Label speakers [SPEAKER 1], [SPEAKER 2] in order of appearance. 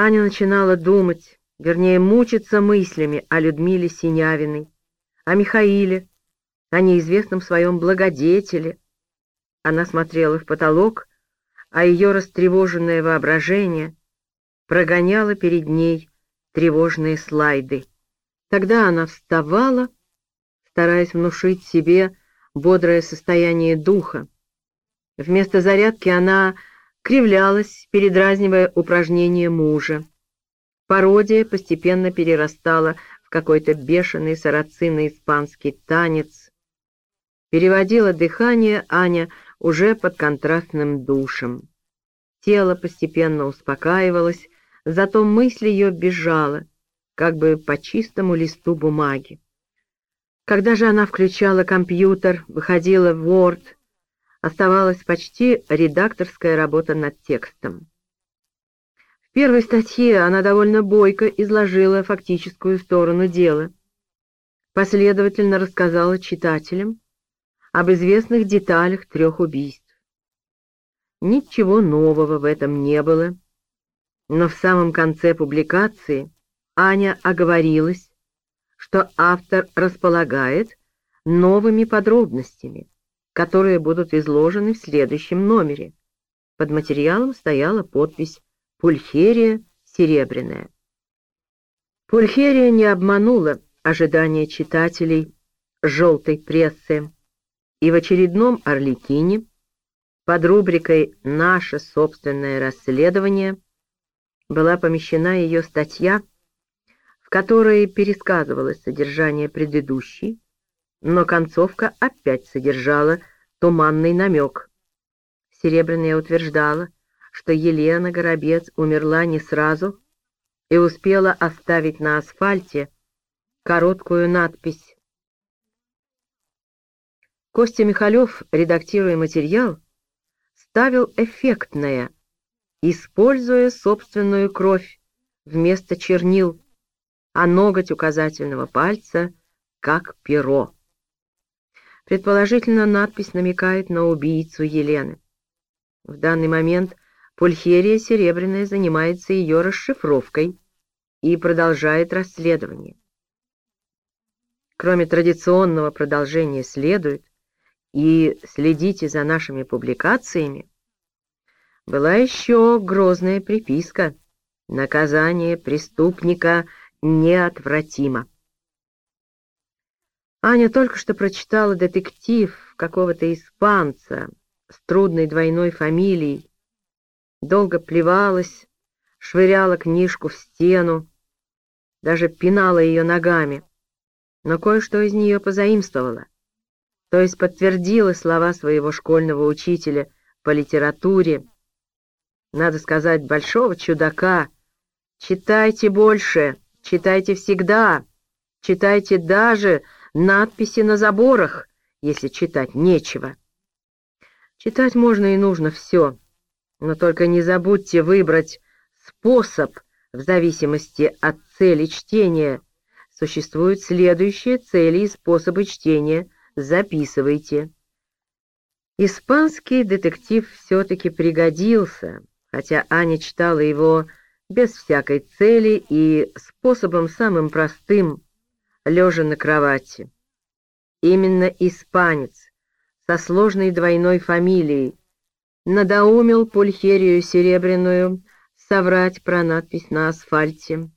[SPEAKER 1] Аня начинала думать, вернее, мучиться мыслями о Людмиле Синявиной, о Михаиле, о неизвестном своем благодетеле. Она смотрела в потолок, а ее растревоженное воображение прогоняло перед ней тревожные слайды. Тогда она вставала, стараясь внушить себе бодрое состояние духа. Вместо зарядки она кривлялась, передразнивая упражнения мужа. Пародия постепенно перерастала в какой-то бешеный сарацинно-испанский танец. Переводила дыхание Аня уже под контрастным душем. Тело постепенно успокаивалось, зато мысль ее бежала, как бы по чистому листу бумаги. Когда же она включала компьютер, выходила в Word, оставалась почти редакторская работа над текстом. В первой статье она довольно бойко изложила фактическую сторону дела, последовательно рассказала читателям об известных деталях трех убийств. Ничего нового в этом не было, но в самом конце публикации Аня оговорилась, что автор располагает новыми подробностями, которые будут изложены в следующем номере. Под материалом стояла подпись «Пульхерия серебряная». Пульхерия не обманула ожидания читателей желтой прессы, и в очередном «Орликине» под рубрикой «Наше собственное расследование» была помещена ее статья, в которой пересказывалось содержание предыдущей, но концовка опять содержала туманный намек. Серебряная утверждала, что Елена Горобец умерла не сразу и успела оставить на асфальте короткую надпись. Костя Михалев, редактируя материал, ставил эффектное, используя собственную кровь вместо чернил, а ноготь указательного пальца как перо. Предположительно, надпись намекает на убийцу Елены. В данный момент Пульхерия Серебряная занимается ее расшифровкой и продолжает расследование. Кроме традиционного продолжения следует, и следите за нашими публикациями, была еще грозная приписка «Наказание преступника неотвратимо». Аня только что прочитала детектив какого-то испанца с трудной двойной фамилией, долго плевалась, швыряла книжку в стену, даже пинала ее ногами, но кое-что из нее позаимствовала. То есть подтвердила слова своего школьного учителя по литературе, надо сказать, большого чудака. Читайте больше, читайте всегда, читайте даже надписи на заборах, если читать нечего. Читать можно и нужно все, но только не забудьте выбрать способ в зависимости от цели чтения. Существуют следующие цели и способы чтения – записывайте. Испанский детектив все-таки пригодился, хотя Аня читала его без всякой цели и способом самым простым, лежа на кровати. Именно испанец со сложной двойной фамилией надоумил Пульхерию Серебряную соврать про надпись на асфальте.